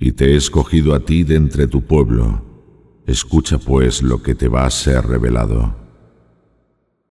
Y te he escogido a ti de entre tu pueblo. Escucha pues lo que te va a ser revelado.